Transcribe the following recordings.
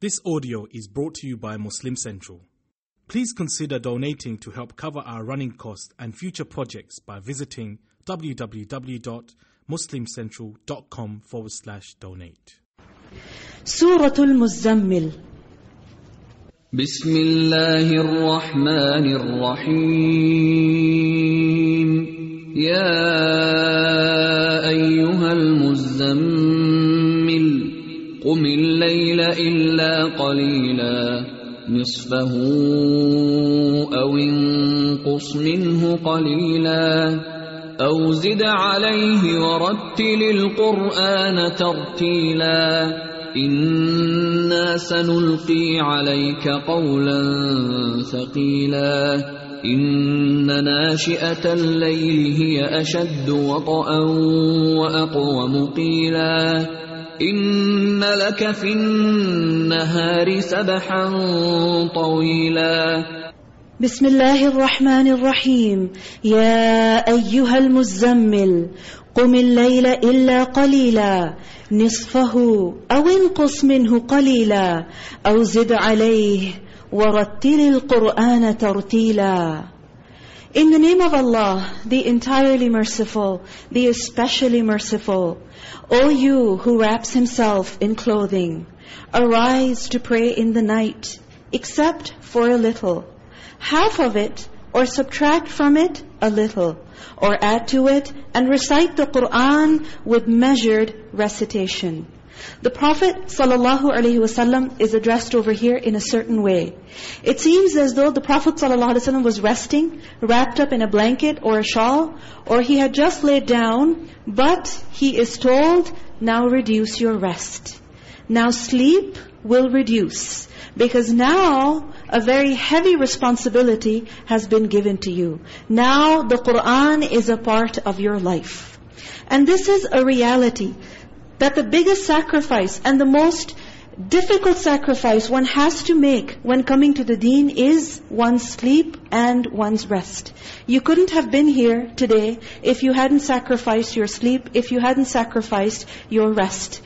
This audio is brought to you by Muslim Central. Please consider donating to help cover our running costs and future projects by visiting www.muslimcentral.com forward slash donate. سورة المزمل بسم الله الرحمن الرحيم يا أيها المزمل قم الليل إلا قليلا. نصفه أو انقص منه قليلا. أو زد عليه ورتل القرآن ترتيلا. إنا سنلقي عليك قولا ثقيلا. إن ناشئة الليل هي أشد وطئا وأقوم قيلا. إن لك في النهار سبحا طويلا. بسم الله الرحمن الرحيم. يا أيها المزمل قم الليل إلا قليلا نصفه أو انقص منه قليلا أو زد عليه ورتل القرآن ترتيلا. In the name of Allah, the entirely merciful, the especially merciful, O you who wraps himself in clothing, arise to pray in the night, except for a little. Half of it, or subtract from it a little, or add to it and recite the Qur'an with measured recitation. The Prophet ﷺ is addressed over here in a certain way. It seems as though the Prophet ﷺ was resting, wrapped up in a blanket or a shawl, or he had just laid down, but he is told, now reduce your rest. Now sleep will reduce. Because now a very heavy responsibility has been given to you. Now the Qur'an is a part of your life. And this is a reality that the biggest sacrifice and the most difficult sacrifice one has to make when coming to the deen is one's sleep and one's rest. You couldn't have been here today if you hadn't sacrificed your sleep, if you hadn't sacrificed your rest.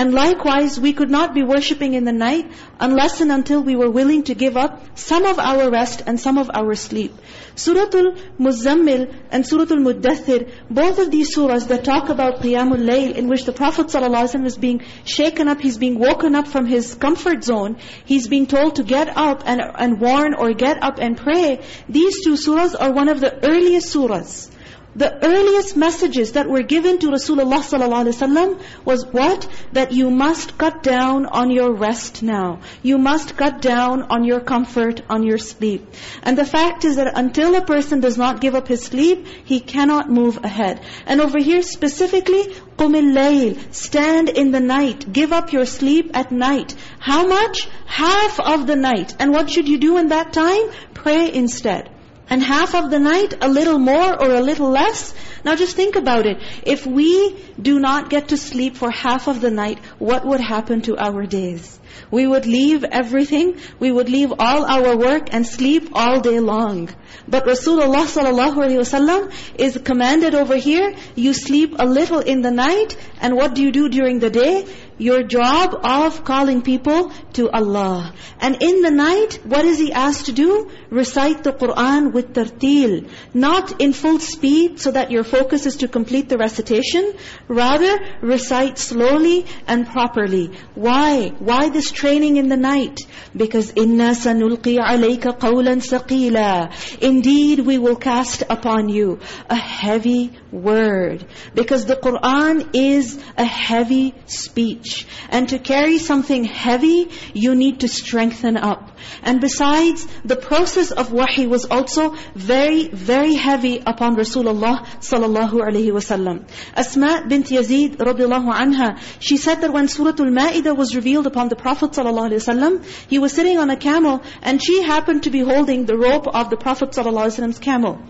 And likewise, we could not be worshipping in the night unless and until we were willing to give up some of our rest and some of our sleep. Suratul Muzammil and Suratul Muddathir, both of these surahs that talk about Qiyamul Layl, in which the Prophet ﷺ is being shaken up, he's being woken up from his comfort zone, he's being told to get up and, and warn or get up and pray. These two surahs are one of the earliest surahs The earliest messages that were given to Rasulullah ﷺ was what? That you must cut down on your rest now. You must cut down on your comfort, on your sleep. And the fact is that until a person does not give up his sleep, he cannot move ahead. And over here specifically, قُمِ اللَّيْلِ Stand in the night. Give up your sleep at night. How much? Half of the night. And what should you do in that time? Pray instead and half of the night, a little more or a little less. Now just think about it. If we do not get to sleep for half of the night, what would happen to our days? We would leave everything, we would leave all our work and sleep all day long. But Rasulullah ﷺ is commanded over here, you sleep a little in the night, and what do you do during the day? Your job of calling people to Allah. And in the night, what is He asked to do? Recite the Qur'an with tartil. Not in full speed so that your focus is to complete the recitation. Rather, recite slowly and properly. Why? Why this training in the night? Because إِنَّا سَنُلْقِي عَلَيْكَ قَوْلًا ثَقِيلًا Indeed, we will cast upon you a heavy word. Because the Qur'an is a heavy speech. And to carry something heavy, you need to strengthen up. And besides, the process of wahi was also very, very heavy upon Rasulullah sallallahu alaihi wasallam. Asma bint Yazid radiallahu anha, she said that when Surah Al-Ma'idah was revealed upon the Prophet alaihi wasallam, he was sitting on a camel and she happened to be holding the rope of the Prophet wasallam's camel.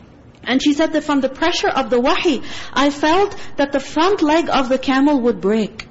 And she said that from the pressure of the wahi, I felt that the front leg of the camel would break.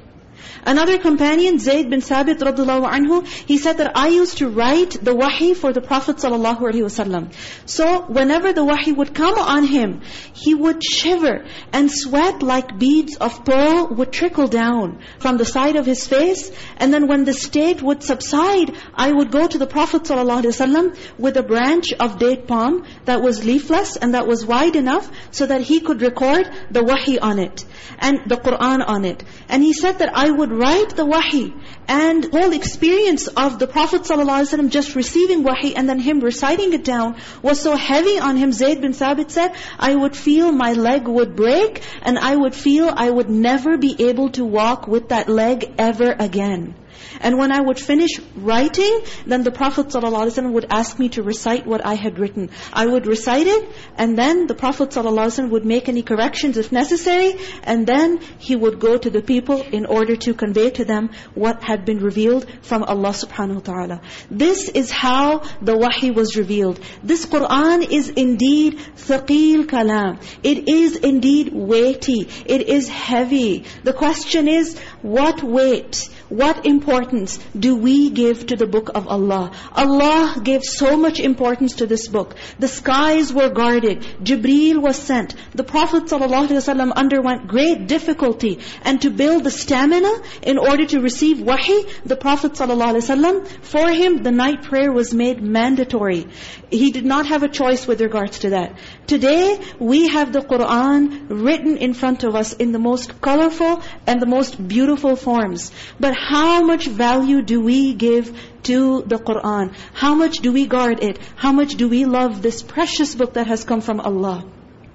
Another companion, Zayd bin Sabit radiallahu anhu, he said that I used to write the wahi for the Prophet sallallahu alaihi wasallam. So whenever the wahi would come on him, he would shiver and sweat like beads of pearl would trickle down from the side of his face. And then when the state would subside, I would go to the Prophet ﷺ with a branch of date palm that was leafless and that was wide enough so that he could record the wahi on it and the Qur'an on it. And he said that I would write the wahi and whole experience of the Prophet ﷺ just receiving wahi and then him reciting it down was so heavy on him. Zayd bin Thabit said, I would feel my leg would break and I would feel I would never be able to walk with that leg ever again. And when I would finish writing, then the Prophet ﷺ would ask me to recite what I had written. I would recite it, and then the Prophet ﷺ would make any corrections if necessary, and then he would go to the people in order to convey to them what had been revealed from Allah subhanahu wa ta'ala. This is how the wahi was revealed. This Qur'an is indeed thaqeel kalam. It is indeed weighty. It is heavy. The question is, what weight? What importance do we give to the book of Allah? Allah gave so much importance to this book. The skies were guarded. Jibreel was sent. The Prophet ﷺ underwent great difficulty. And to build the stamina in order to receive wahi, the Prophet ﷺ, for him the night prayer was made mandatory. He did not have a choice with regards to that. Today, we have the Qur'an written in front of us in the most colorful and the most beautiful forms. But how much value do we give to the Qur'an? How much do we guard it? How much do we love this precious book that has come from Allah?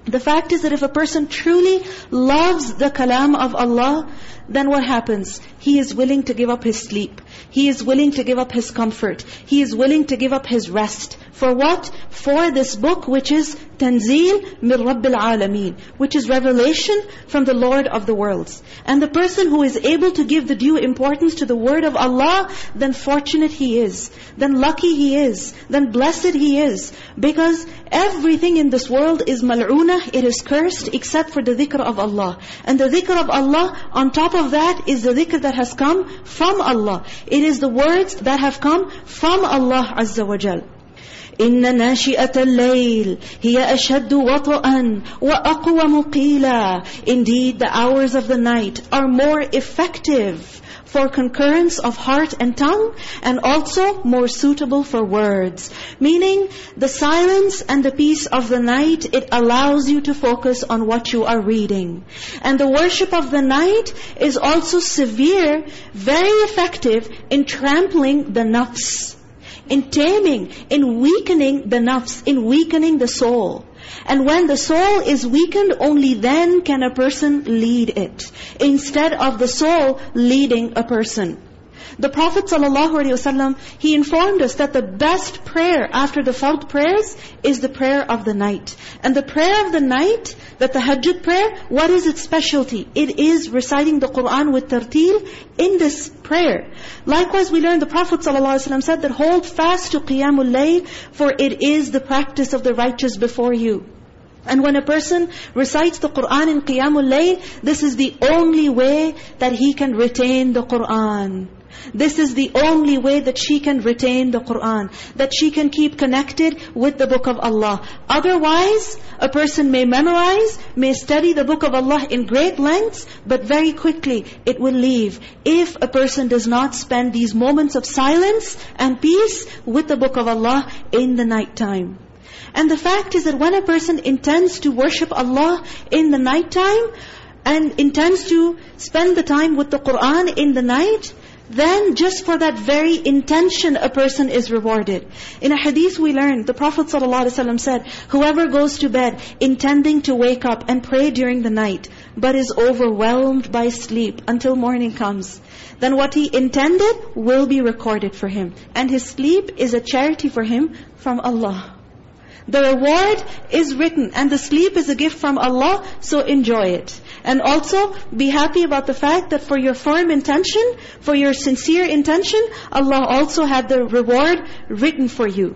The fact is that if a person truly loves the kalam of Allah, then what happens? He is willing to give up his sleep. He is willing to give up his comfort. He is willing to give up his rest. For what? For this book which is Tanzeel min Rabbil Alameen, which is revelation from the Lord of the worlds. And the person who is able to give the due importance to the word of Allah, then fortunate he is. Then lucky he is. Then blessed he is. Because everything in this world is mal'una, it is cursed except for the dhikr of Allah. And the dhikr of Allah, on top of that, is the dhikr that has come from Allah. It is the words that have come from Allah Azza wa Jal. إن ناشئة الليل هي أشد وطئا وأقوم قيلا Indeed, the hours of the night are more effective for concurrence of heart and tongue, and also more suitable for words. Meaning, the silence and the peace of the night, it allows you to focus on what you are reading. And the worship of the night is also severe, very effective in trampling the nafs in taming, in weakening the nafs, in weakening the soul. And when the soul is weakened, only then can a person lead it. Instead of the soul leading a person. The Prophet ﷺ, he informed us that the best prayer after the fard prayers is the prayer of the night. And the prayer of the night, that the tahajjud prayer, what is its specialty? It is reciting the Qur'an with tartil in this prayer. Likewise, we learn the Prophet ﷺ said that hold fast to Qiyamul Layl, for it is the practice of the righteous before you. And when a person recites the Qur'an in Qiyamul Layl, this is the only way that he can retain the Qur'an. This is the only way that she can retain the Qur'an. That she can keep connected with the book of Allah. Otherwise, a person may memorize, may study the book of Allah in great lengths, but very quickly it will leave. If a person does not spend these moments of silence and peace with the book of Allah in the night time. And the fact is that when a person intends to worship Allah in the night time, and intends to spend the time with the Qur'an in the night, then just for that very intention a person is rewarded. In a hadith we learned, the Prophet ﷺ said, whoever goes to bed intending to wake up and pray during the night, but is overwhelmed by sleep until morning comes, then what he intended will be recorded for him. And his sleep is a charity for him from Allah. The reward is written and the sleep is a gift from Allah, so enjoy it. And also be happy about the fact that for your firm intention, for your sincere intention, Allah also had the reward written for you.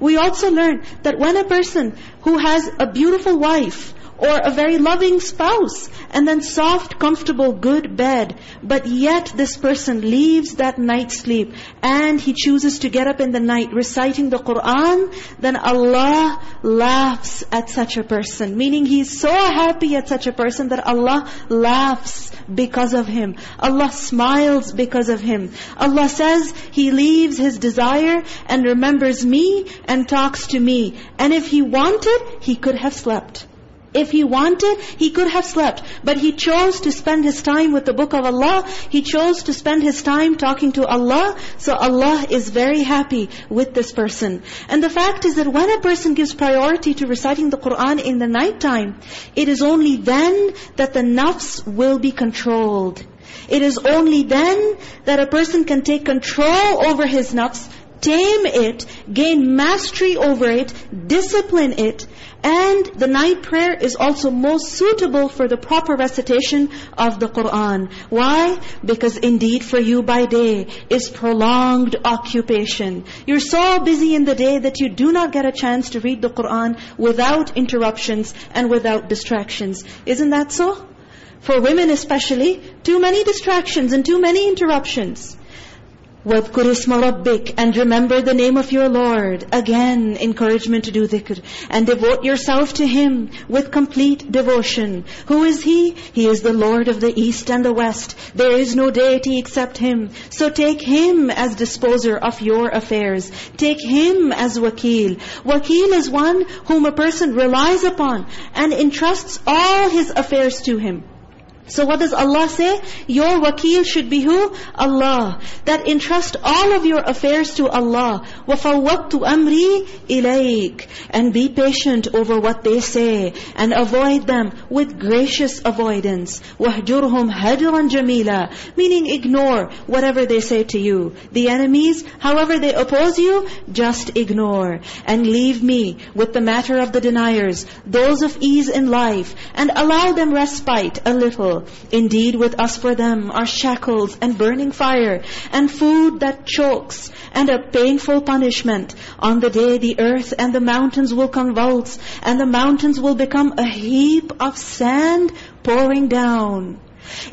We also learn that when a person who has a beautiful wife, or a very loving spouse, and then soft, comfortable, good bed. But yet this person leaves that night sleep and he chooses to get up in the night reciting the Qur'an, then Allah laughs at such a person. Meaning he's so happy at such a person that Allah laughs because of him. Allah smiles because of him. Allah says he leaves his desire and remembers me and talks to me. And if he wanted, he could have slept. If he wanted, he could have slept. But he chose to spend his time with the book of Allah. He chose to spend his time talking to Allah. So Allah is very happy with this person. And the fact is that when a person gives priority to reciting the Qur'an in the night time, it is only then that the nafs will be controlled. It is only then that a person can take control over his nafs, tame it, gain mastery over it, discipline it, and the night prayer is also most suitable for the proper recitation of the Qur'an. Why? Because indeed for you by day is prolonged occupation. You're so busy in the day that you do not get a chance to read the Qur'an without interruptions and without distractions. Isn't that so? For women especially, too many distractions and too many interruptions. وَاذْكُرِ اسْمَ رَبِّكَ And remember the name of your Lord. Again, encouragement to do dhikr. And devote yourself to Him with complete devotion. Who is He? He is the Lord of the East and the West. There is no deity except Him. So take Him as disposer of your affairs. Take Him as wakil. Wakil is one whom a person relies upon and entrusts all his affairs to Him. So what does Allah say? Your wakil should be who? Allah. That entrust all of your affairs to Allah. وَفَوَّقْتُ أَمْرِي إِلَيْكَ And be patient over what they say. And avoid them with gracious avoidance. وَهْجُرْهُمْ هَجْرًا جَمِيلًا Meaning ignore whatever they say to you. The enemies, however they oppose you, just ignore. And leave me with the matter of the deniers, those of ease in life. And allow them respite a little. Indeed, with us for them are shackles and burning fire, and food that chokes, and a painful punishment. On the day the earth and the mountains will convulse, and the mountains will become a heap of sand pouring down.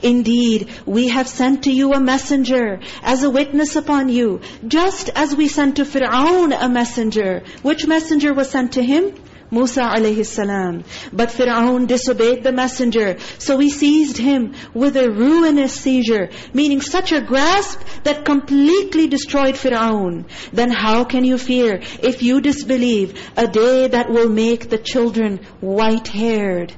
Indeed, we have sent to you a messenger as a witness upon you, just as we sent to Fir'aun a messenger. Which messenger was sent to him? Musa alayhi salam. But Fir'aun disobeyed the messenger. So we seized him with a ruinous seizure, meaning such a grasp that completely destroyed Fir'aun. Then how can you fear if you disbelieve a day that will make the children white-haired?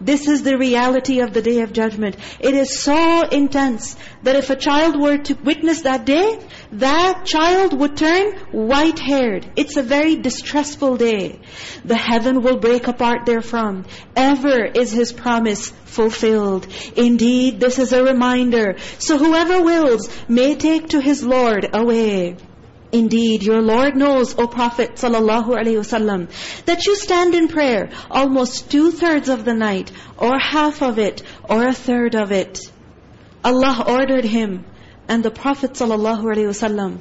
This is the reality of the Day of Judgment. It is so intense that if a child were to witness that day, that child would turn white-haired. It's a very distressful day. The heaven will break apart therefrom. Ever is His promise fulfilled. Indeed, this is a reminder. So whoever wills may take to his Lord away. Indeed, your Lord knows, O Prophet ﷺ, that you stand in prayer almost two-thirds of the night, or half of it, or a third of it. Allah ordered him, and the Prophet ﷺ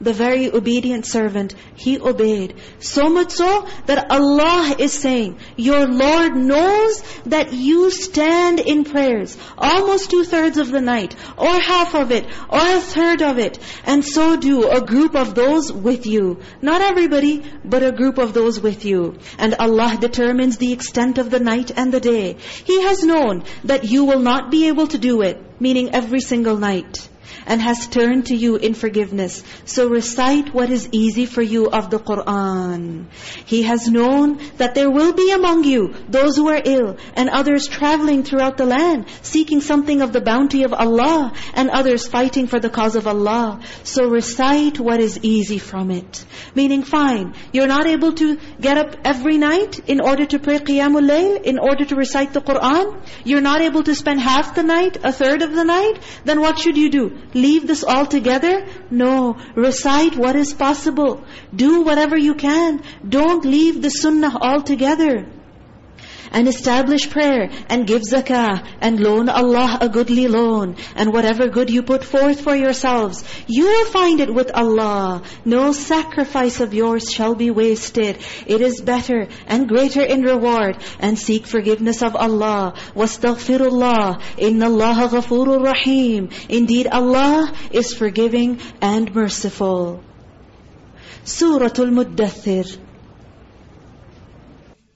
the very obedient servant, he obeyed. So much so that Allah is saying, your Lord knows that you stand in prayers almost two-thirds of the night, or half of it, or a third of it. And so do a group of those with you. Not everybody, but a group of those with you. And Allah determines the extent of the night and the day. He has known that you will not be able to do it, meaning every single night and has turned to you in forgiveness. So recite what is easy for you of the Qur'an. He has known that there will be among you those who are ill and others traveling throughout the land, seeking something of the bounty of Allah and others fighting for the cause of Allah. So recite what is easy from it. Meaning, fine, you're not able to get up every night in order to pray Qiyamul Layl, in order to recite the Qur'an. You're not able to spend half the night, a third of the night. Then what should you do? Leave this altogether? No. Recite what is possible. Do whatever you can. Don't leave the sunnah altogether and establish prayer and give zakah and loan Allah a goodly loan and whatever good you put forth for yourselves, you will find it with Allah. No sacrifice of yours shall be wasted. It is better and greater in reward and seek forgiveness of Allah. وَاسْتَغْفِرُ اللَّهِ إِنَّ اللَّهَ غَفُورٌ رَحِيمٌ Indeed, Allah is forgiving and merciful. Surah Al-Muddathir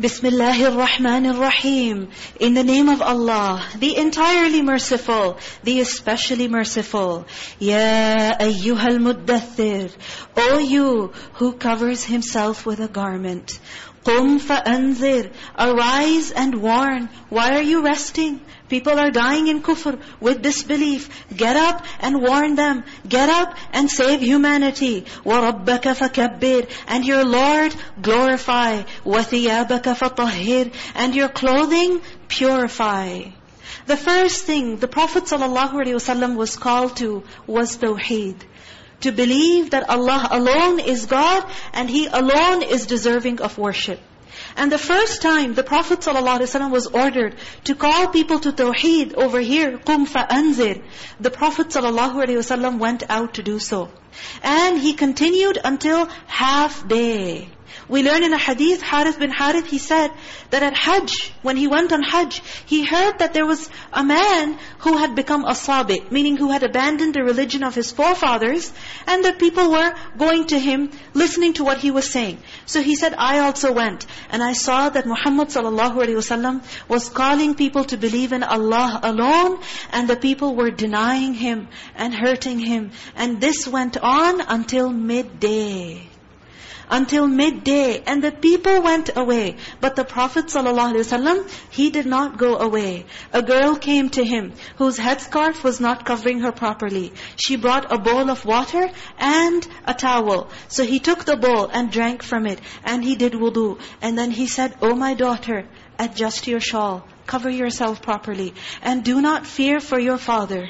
Bismillahir Rahmanir Rahim. In the name of Allah, the entirely merciful, the especially merciful. Ya ayyuhal muddathir. O you who covers himself with a garment. Qum fa'anzir. Arise and warn. Why are you resting? People are dying in kufr with disbelief. Get up and warn them. Get up and save humanity. وَرَبَّكَ فَكَبِّرْ And your Lord glorify. وَثِيَابَكَ فَطَهِّرْ And your clothing purify. The first thing the Prophet ﷺ was called to was Tawheed. To believe that Allah alone is God and He alone is deserving of worship. And the first time the Prophet ﷺ was ordered to call people to Tawheed over here, قُمْ فَأَنزِرْ The Prophet ﷺ went out to do so. And he continued until half day. We learn in a hadith, Harith bin Harith, he said that at Hajj, when he went on Hajj, he heard that there was a man who had become a sabi, meaning who had abandoned the religion of his forefathers, and that people were going to him, listening to what he was saying. So he said, I also went, and I saw that Muhammad ﷺ was calling people to believe in Allah alone, and the people were denying him and hurting him. And this went on until midday until midday. And the people went away. But the Prophet ﷺ, he did not go away. A girl came to him whose headscarf was not covering her properly. She brought a bowl of water and a towel. So he took the bowl and drank from it. And he did wudu. And then he said, Oh my daughter, adjust your shawl. Cover yourself properly. And do not fear for your father.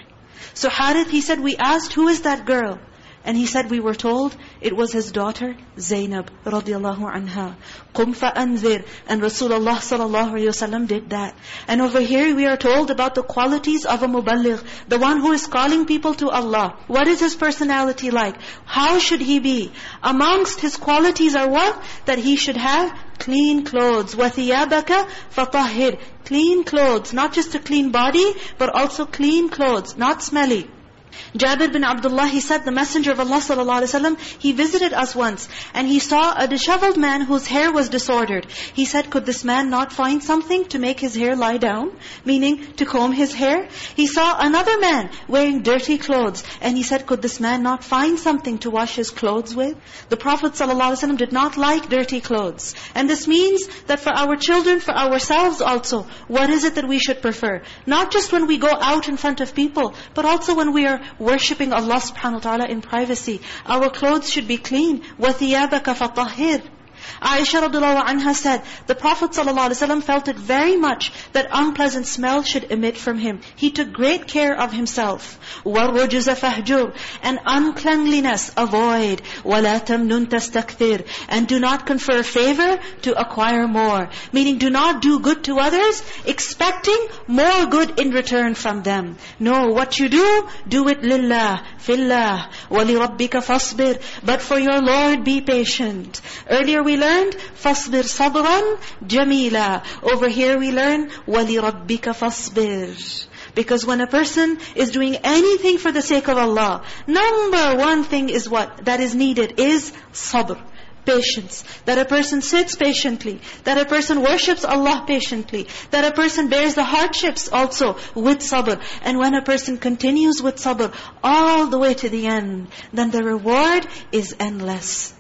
So Harith, he said, we asked, who is that girl? And he said, we were told, it was his daughter, Zainab radiallahu anha. Qum fa'anzir, And Rasulullah sallallahu alayhi wasallam did that. And over here we are told about the qualities of a muballigh, the one who is calling people to Allah. What is his personality like? How should he be? Amongst his qualities are what? That he should have clean clothes. وَثِيَابَكَ فَطَهِّرْ Clean clothes, not just a clean body, but also clean clothes, not smelly. Jabir bin Abdullah, he said, the Messenger of Allah ﷺ, he visited us once and he saw a disheveled man whose hair was disordered. He said, could this man not find something to make his hair lie down? Meaning, to comb his hair? He saw another man wearing dirty clothes and he said, could this man not find something to wash his clothes with? The Prophet ﷺ did not like dirty clothes. And this means that for our children, for ourselves also, what is it that we should prefer? Not just when we go out in front of people, but also when we are worshipping Allah subhanahu wa ta'ala in privacy. Our clothes should be clean. وَثِيَابَكَ فَطَهِّرْ Aisha radiallahu anha said, the Prophet ﷺ felt it very much that unpleasant smell should emit from him. He took great care of himself. وَالرُّجُزَ فَهْجُرْ And uncleanliness avoid. وَلَا تَمْنُنْ تَسْتَكْثِرْ And do not confer favor to acquire more. Meaning do not do good to others, expecting more good in return from them. No, what you do, do it lillah, fillah, وَلِرَبِّكَ فَاصْبِرْ But for your Lord, be patient. Earlier we learned, فَاصْبِرْ صَبْرًا جَمِيلًا Over here we learn, وَلِرَبِّكَ فَاصْبِرْ because when a person is doing anything for the sake of Allah, number one thing is what? That is needed is sabr. Patience. That a person sits patiently. That a person worships Allah patiently. That a person bears the hardships also with sabr. And when a person continues with sabr all the way to the end, then the reward is endless.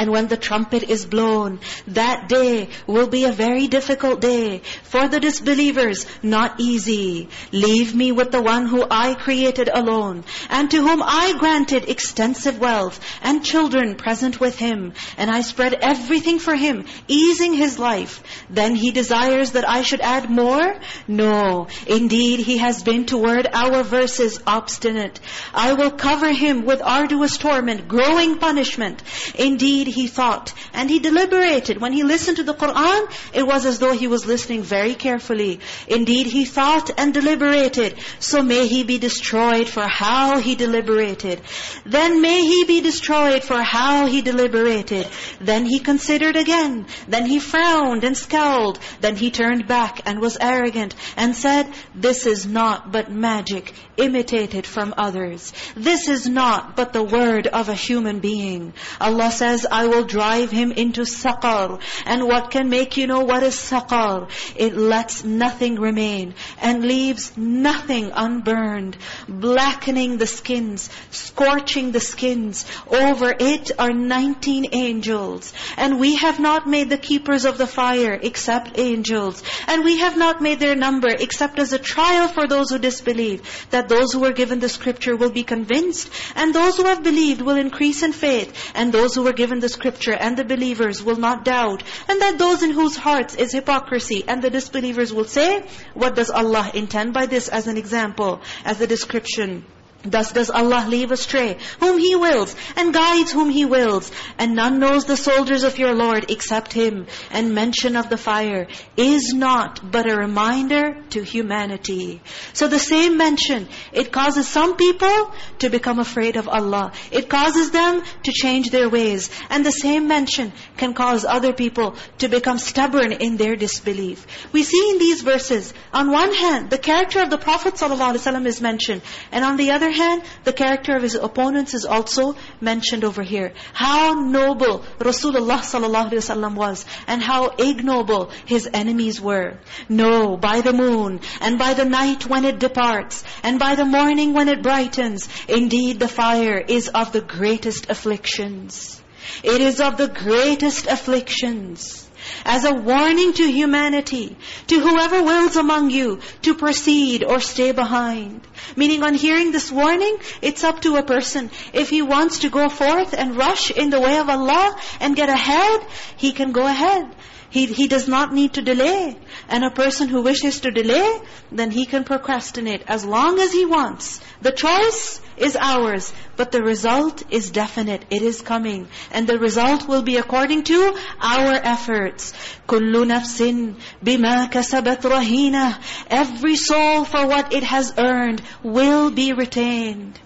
And when the trumpet is blown, that day will be a very difficult day for the disbelievers, not easy. Leave me with the one who I created alone, and to whom I granted extensive wealth, and children present with him. And I spread everything for him, easing his life. Then he desires that I should add more? No, indeed he has been toward our verses obstinate. I will cover him with arduous torment, growing punishment. Indeed, he thought and he deliberated. When he listened to the Qur'an, it was as though he was listening very carefully. Indeed, he thought and deliberated. So may he be destroyed for how he deliberated. Then may he be destroyed for how he deliberated. Then he considered again. Then he frowned and scowled. Then he turned back and was arrogant and said, This is not but magic imitated from others. This is not but the word of a human being. Allah says, I will drive him into saqar. And what can make you know what is saqar? It lets nothing remain and leaves nothing unburned, blackening the skins, scorching the skins. Over it are 19 angels. And we have not made the keepers of the fire except angels. And we have not made their number except as a trial for those who disbelieve. That those who were given the scripture will be convinced. And those who have believed will increase in faith. And those who were given the scripture and the believers will not doubt. And that those in whose hearts is hypocrisy and the disbelievers will say, what does Allah intend by this as an example, as a description? Thus does Allah leave astray whom He wills and guides whom He wills. And none knows the soldiers of your Lord except Him. And mention of the fire is not but a reminder to humanity. So the same mention, it causes some people to become afraid of Allah. It causes them to change their ways. And the same mention can cause other people to become stubborn in their disbelief. We see in these verses, on one hand, the character of the Prophet ﷺ is mentioned. And on the other other hand, the character of his opponents is also mentioned over here. How noble Rasulullah ﷺ was and how ignoble his enemies were. No, by the moon and by the night when it departs and by the morning when it brightens, indeed the fire is of the greatest afflictions. It is of the greatest afflictions as a warning to humanity, to whoever wills among you to proceed or stay behind. Meaning on hearing this warning, it's up to a person. If he wants to go forth and rush in the way of Allah and get ahead, he can go ahead. He, he does not need to delay. And a person who wishes to delay, then he can procrastinate as long as he wants. The choice is ours, but the result is definite. It is coming. And the result will be according to our efforts. كُلُّ نَفْسٍ بِمَا كَسَبَتْ رَهِينَةً Every soul for what it has earned will be retained.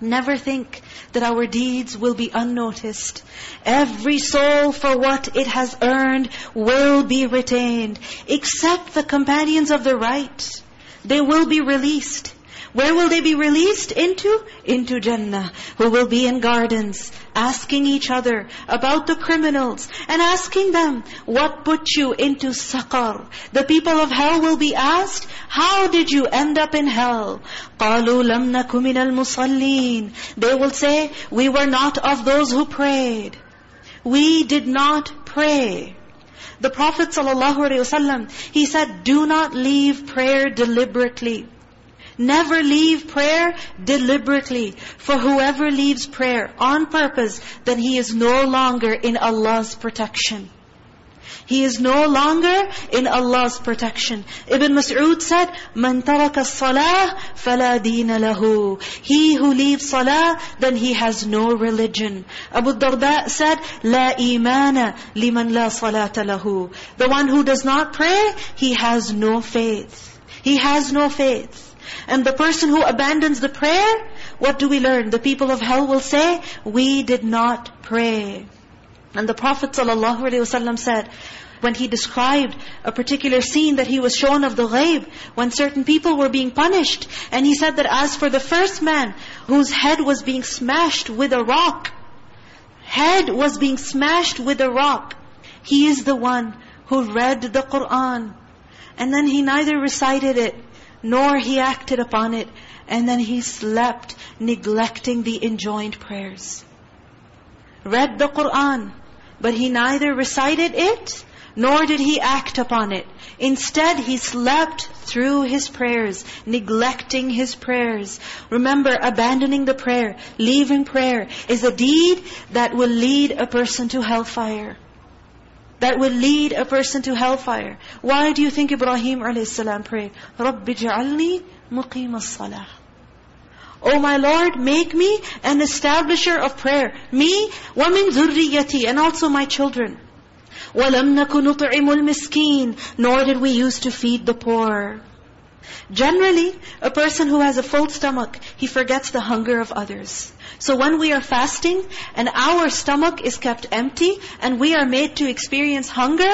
Never think that our deeds will be unnoticed. Every soul for what it has earned will be retained. Except the companions of the right. They will be released. Where will they be released into? Into Jannah. Who will be in gardens, asking each other about the criminals, and asking them, what put you into saqar? The people of hell will be asked, how did you end up in hell? قَالُوا لَمْ نَكُ مِنَ الْمُصَلِّينَ They will say, we were not of those who prayed. We did not pray. The Prophet ﷺ, he said, do not leave prayer deliberately. Never leave prayer deliberately. For whoever leaves prayer on purpose, then he is no longer in Allah's protection. He is no longer in Allah's protection. Ibn Mas'ud said, مَنْ تَرَكَ الصَّلَاةِ فَلَا دِينَ لَهُ He who leaves salah, then he has no religion. Abu Darda said, لَا إِيمَانَ لِمَنْ لَا صَلَاةَ لَهُ The one who does not pray, he has no faith. He has no faith. And the person who abandons the prayer, what do we learn? The people of hell will say, we did not pray. And the Prophet ﷺ said, when he described a particular scene that he was shown of the ghaib, when certain people were being punished, and he said that as for the first man, whose head was being smashed with a rock, head was being smashed with a rock, he is the one who read the Qur'an. And then he neither recited it, nor he acted upon it. And then he slept, neglecting the enjoined prayers. read the Qur'an, but he neither recited it, nor did he act upon it. Instead, he slept through his prayers, neglecting his prayers. Remember, abandoning the prayer, leaving prayer, is a deed that will lead a person to hellfire That will lead a person to hellfire. Why do you think Ibrahim a.s. prayed? رَبِّ جَعَلْنِي مُقِيمَ الصَّلَاةِ Oh my Lord, make me an establisher of prayer. Me, وَمِن ذُرِّيَّتِي And also my children. وَلَمْ نَكُ نُطْعِمُ الْمِسْكِينَ Nor did we use to feed the poor. Generally, a person who has a full stomach, he forgets the hunger of others. So when we are fasting, and our stomach is kept empty, and we are made to experience hunger,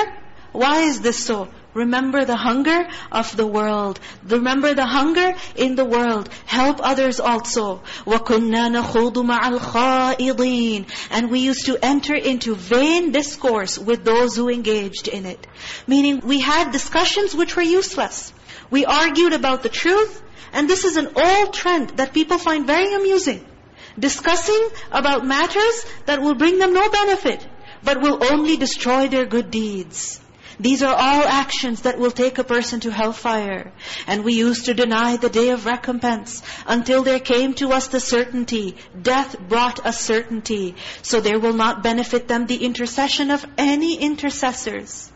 why is this so? Remember the hunger of the world. Remember the hunger in the world. Help others also. وَكُنَّا نَخُوضُ مَعَ الْخَائِضِينَ And we used to enter into vain discourse with those who engaged in it. Meaning we had discussions which were useless. We argued about the truth, and this is an old trend that people find very amusing. Discussing about matters that will bring them no benefit, but will only destroy their good deeds. These are all actions that will take a person to hellfire. And we used to deny the day of recompense until there came to us the certainty. Death brought a certainty. So there will not benefit them the intercession of any intercessors.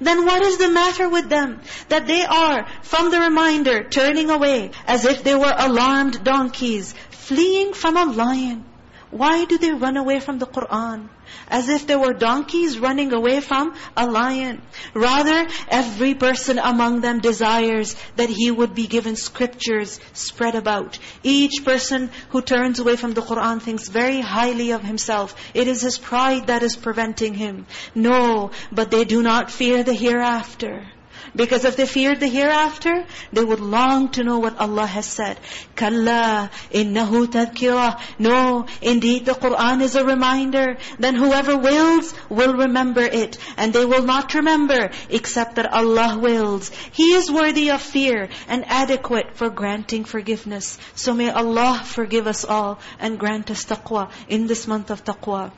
Then what is the matter with them? That they are, from the reminder, turning away as if they were alarmed donkeys, fleeing from a lion. Why do they run away from the Qur'an? As if there were donkeys running away from a lion. Rather, every person among them desires that he would be given scriptures spread about. Each person who turns away from the Qur'an thinks very highly of himself. It is his pride that is preventing him. No, but they do not fear the hereafter. Because if they feared the hereafter, they would long to know what Allah has said. Kalla innahu tadhkirah. No, indeed the Qur'an is a reminder. Then whoever wills will remember it. And they will not remember except that Allah wills. He is worthy of fear and adequate for granting forgiveness. So may Allah forgive us all and grant us taqwa in this month of taqwa.